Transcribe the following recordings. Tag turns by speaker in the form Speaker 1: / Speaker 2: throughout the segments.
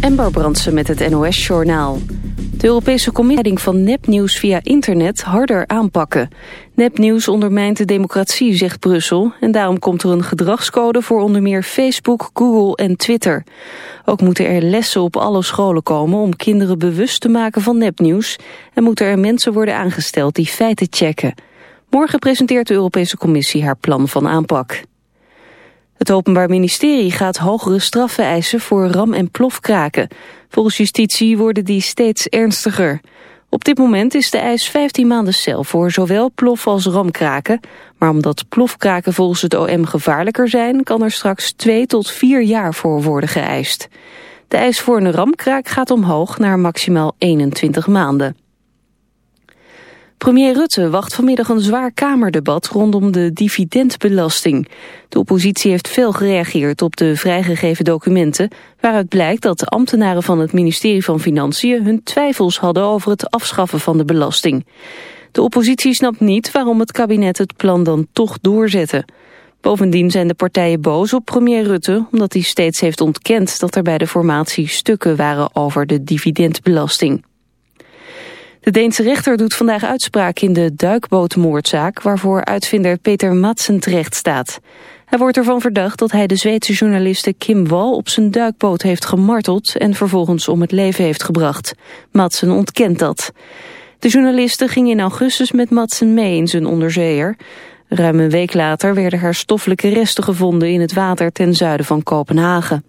Speaker 1: Ember Brandsen met het NOS-journaal. De Europese Commissie van nepnieuws via internet harder aanpakken. Nepnieuws ondermijnt de democratie, zegt Brussel... en daarom komt er een gedragscode voor onder meer Facebook, Google en Twitter. Ook moeten er lessen op alle scholen komen om kinderen bewust te maken van nepnieuws... en moeten er mensen worden aangesteld die feiten checken. Morgen presenteert de Europese Commissie haar plan van aanpak. Het Openbaar Ministerie gaat hogere straffen eisen voor ram- en plofkraken. Volgens justitie worden die steeds ernstiger. Op dit moment is de eis 15 maanden cel voor zowel plof- als ramkraken. Maar omdat plofkraken volgens het OM gevaarlijker zijn... kan er straks 2 tot 4 jaar voor worden geëist. De eis voor een ramkraak gaat omhoog naar maximaal 21 maanden. Premier Rutte wacht vanmiddag een zwaar kamerdebat rondom de dividendbelasting. De oppositie heeft veel gereageerd op de vrijgegeven documenten... waaruit blijkt dat de ambtenaren van het ministerie van Financiën... hun twijfels hadden over het afschaffen van de belasting. De oppositie snapt niet waarom het kabinet het plan dan toch doorzette. Bovendien zijn de partijen boos op premier Rutte... omdat hij steeds heeft ontkend dat er bij de formatie stukken waren over de dividendbelasting. De Deense rechter doet vandaag uitspraak in de duikbootmoordzaak... waarvoor uitvinder Peter Madsen terecht staat. Hij wordt ervan verdacht dat hij de Zweedse journaliste Kim Wall... op zijn duikboot heeft gemarteld en vervolgens om het leven heeft gebracht. Madsen ontkent dat. De journaliste ging in augustus met Madsen mee in zijn onderzeeër. Ruim een week later werden haar stoffelijke resten gevonden... in het water ten zuiden van Kopenhagen.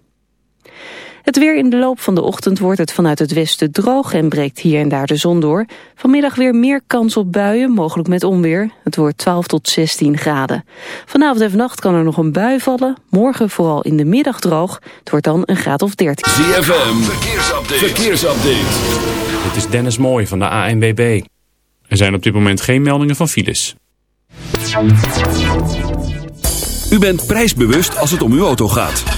Speaker 1: Het weer in de loop van de ochtend wordt het vanuit het westen droog en breekt hier en daar de zon door. Vanmiddag weer meer kans op buien, mogelijk met onweer. Het wordt 12 tot 16 graden. Vanavond en vannacht kan er nog een bui vallen. Morgen vooral in de middag droog. Het wordt dan een graad of 13.
Speaker 2: ZFM, verkeersupdate. verkeersupdate.
Speaker 3: Dit is Dennis Mooij van de ANWB. Er zijn op dit moment geen meldingen van files.
Speaker 2: U bent prijsbewust als het om uw auto gaat.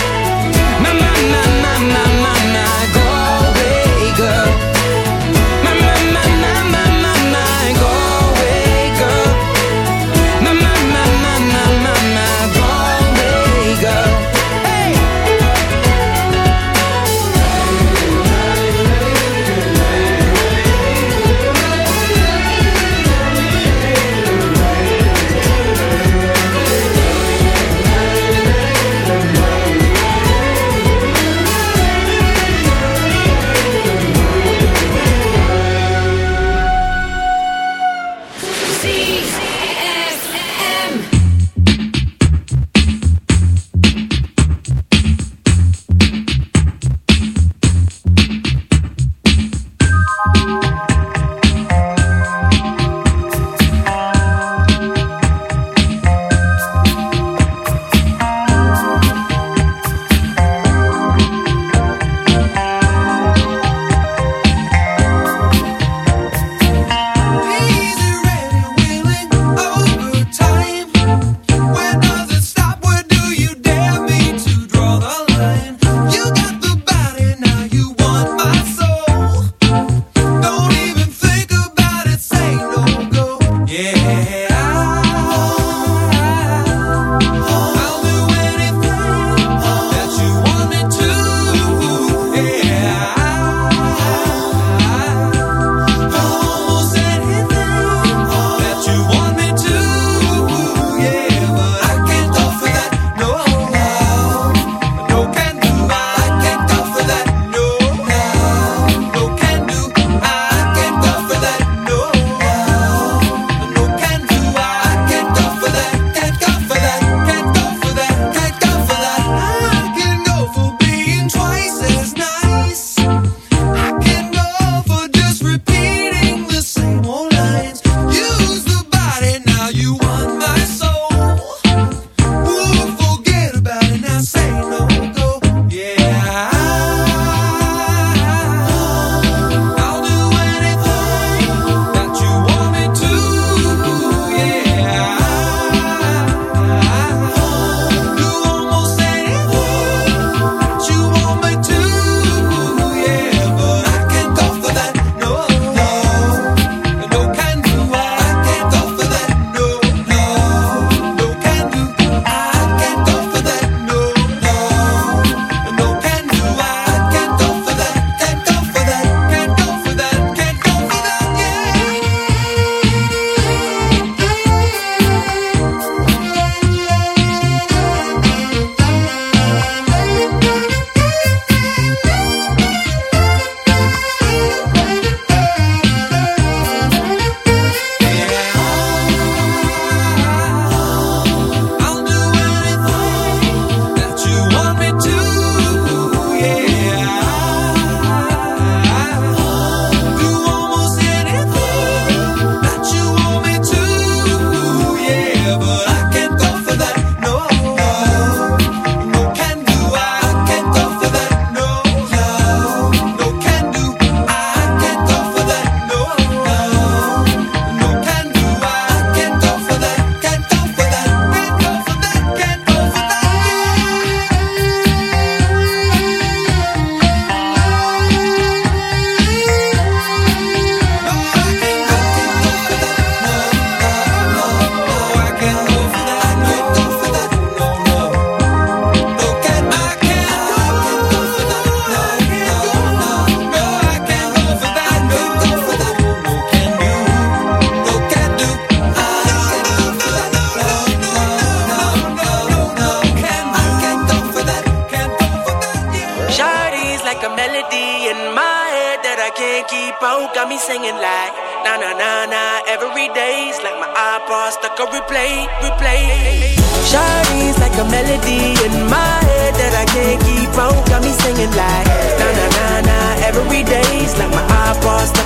Speaker 4: My, my, my, my, my, my,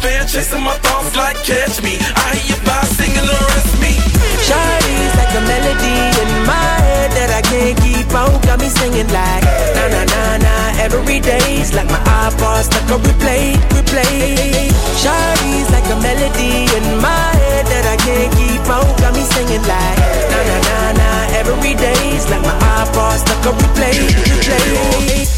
Speaker 5: fan, chasing my thoughts like catch me. I hear you by singing the me.
Speaker 6: Shawty's like a melody in my head that I can't keep out. Got me singing like na na na na. Every day's like my iPod stuck on replay, replay. Shawty's like a melody in my head that I can't keep out. Got me singing like na na na na. Every day's like my iPod stuck on replay, replay.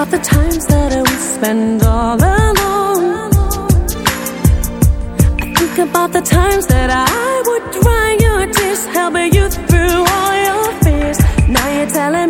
Speaker 7: about the times that I would spend all alone. I think about the times that I would dry your tears, helping you through all your fears. Now you're telling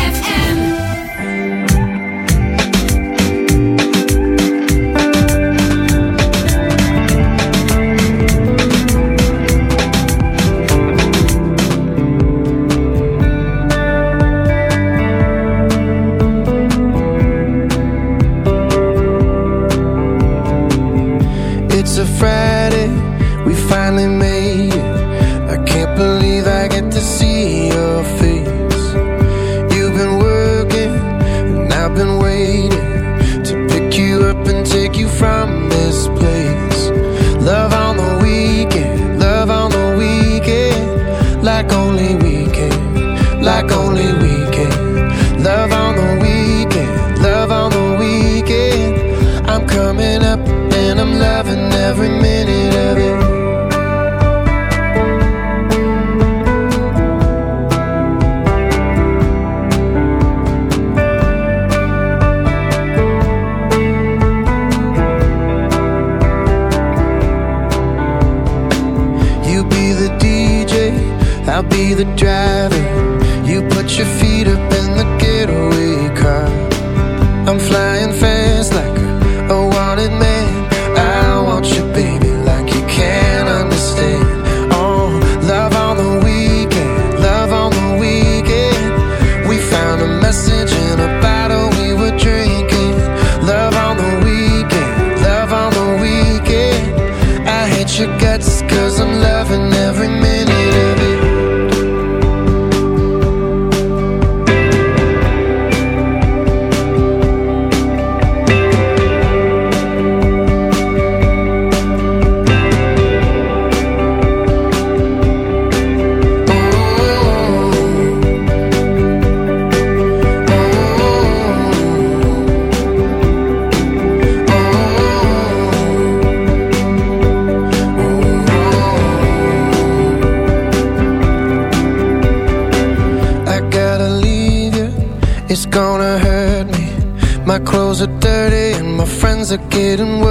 Speaker 8: Be the driver. You put your feet getting worried.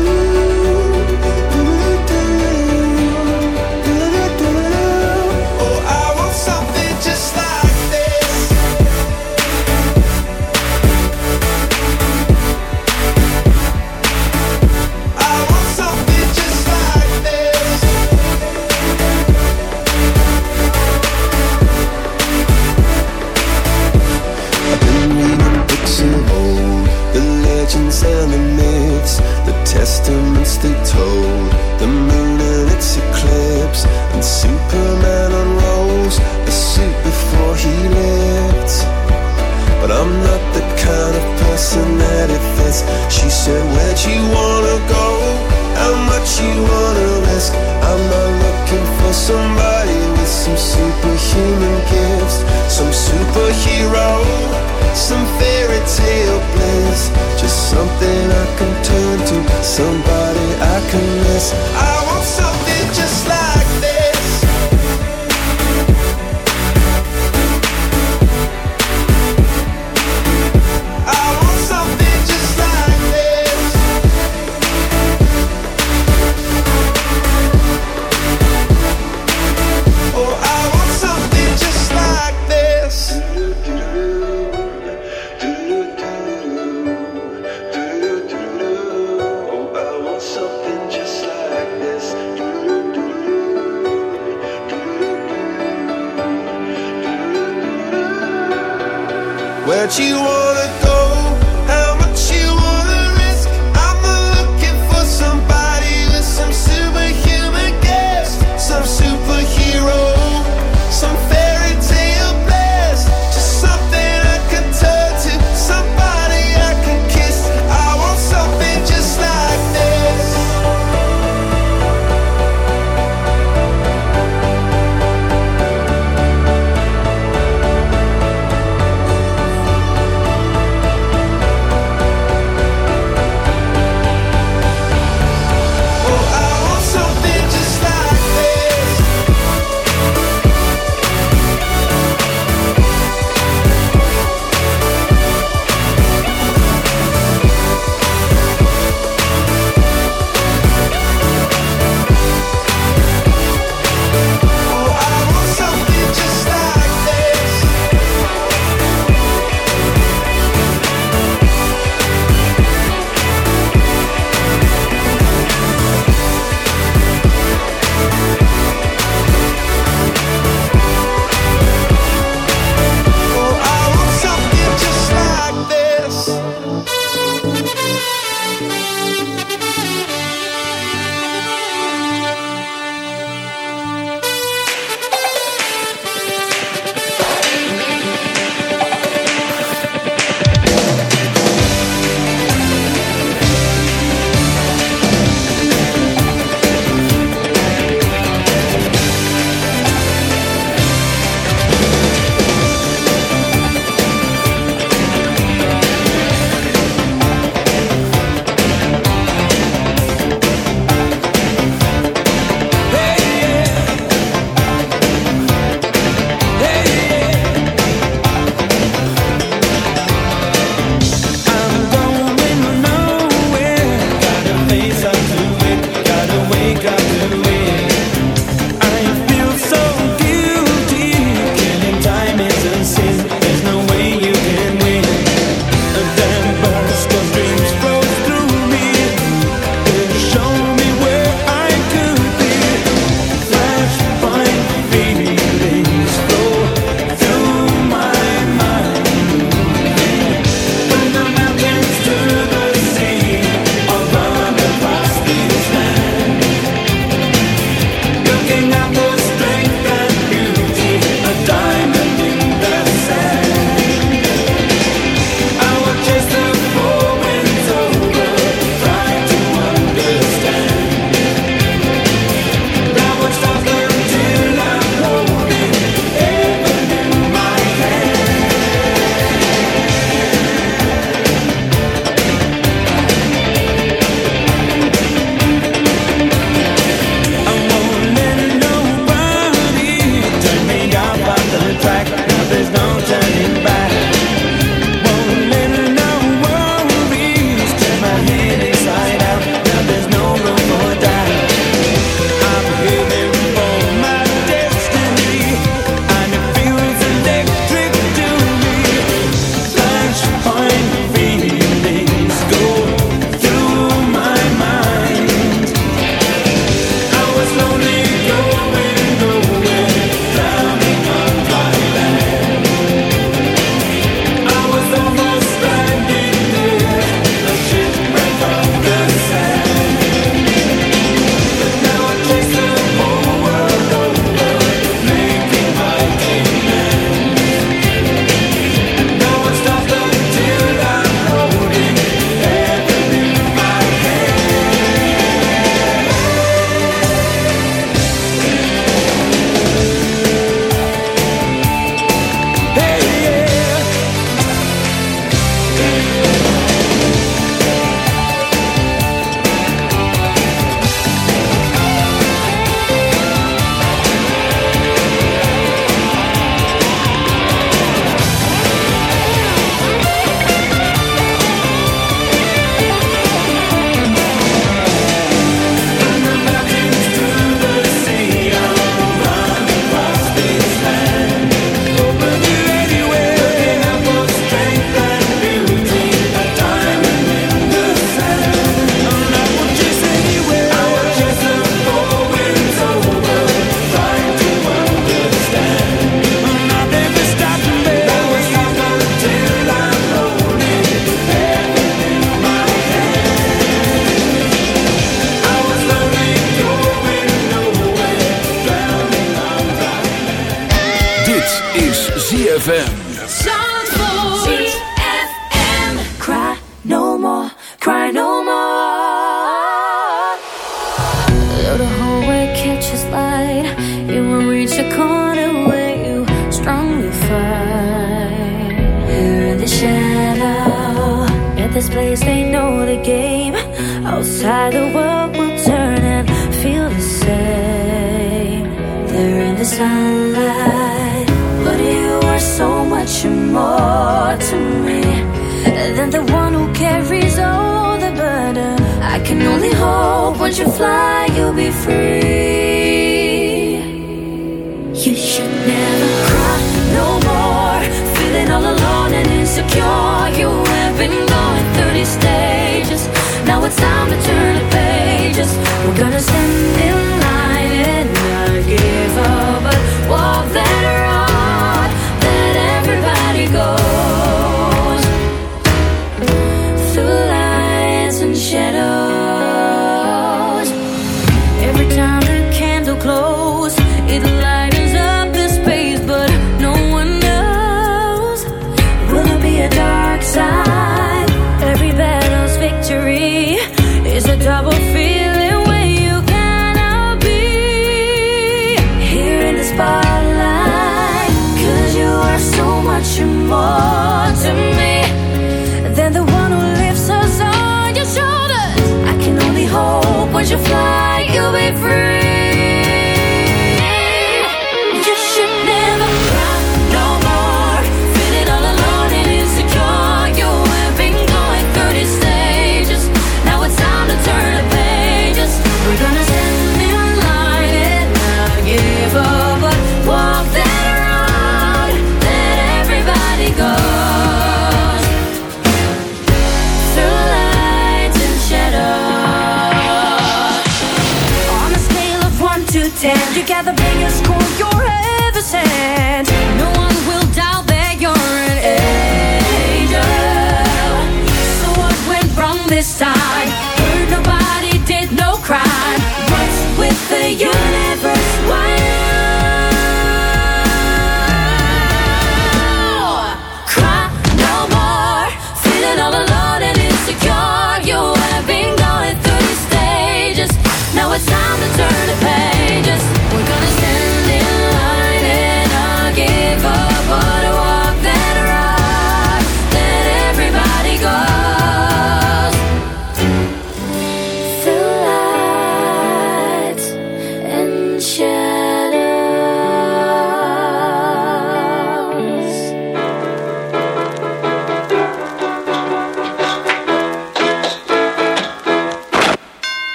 Speaker 7: Gonna stand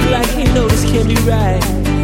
Speaker 9: feel like he know this can't be right.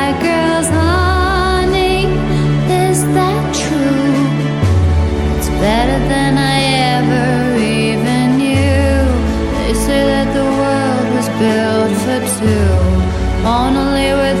Speaker 10: only worth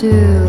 Speaker 10: do.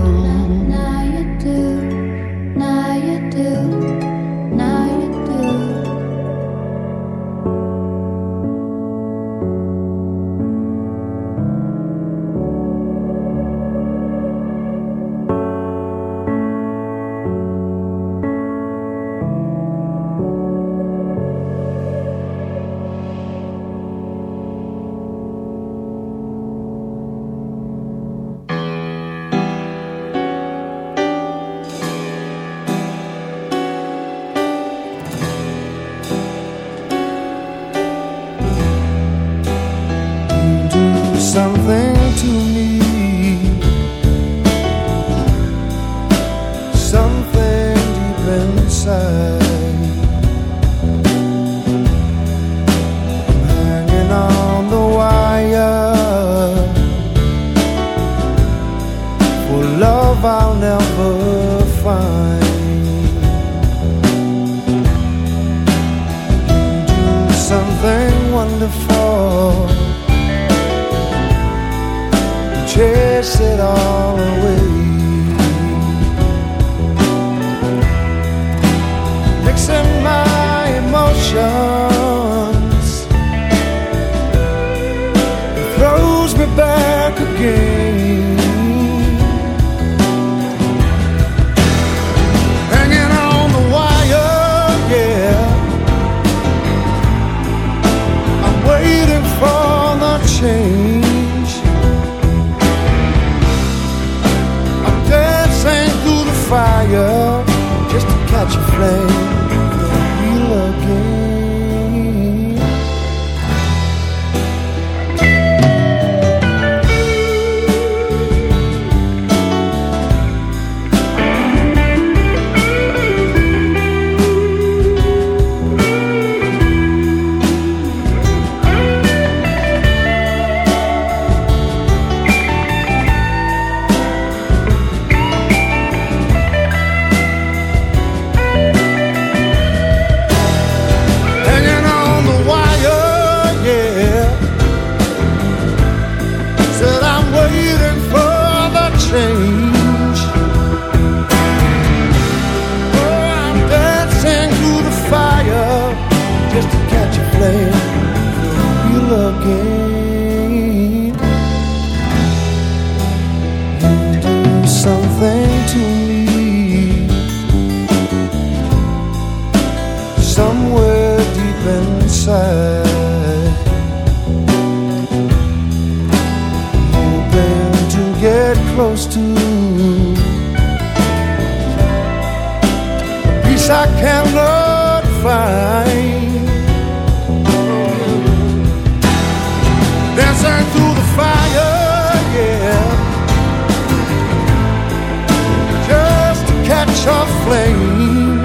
Speaker 11: playing.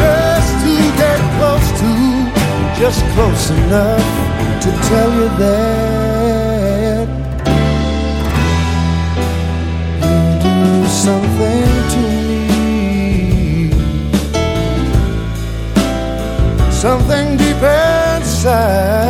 Speaker 11: Just to get close to, just close enough to tell you that you do something to me, something deep inside.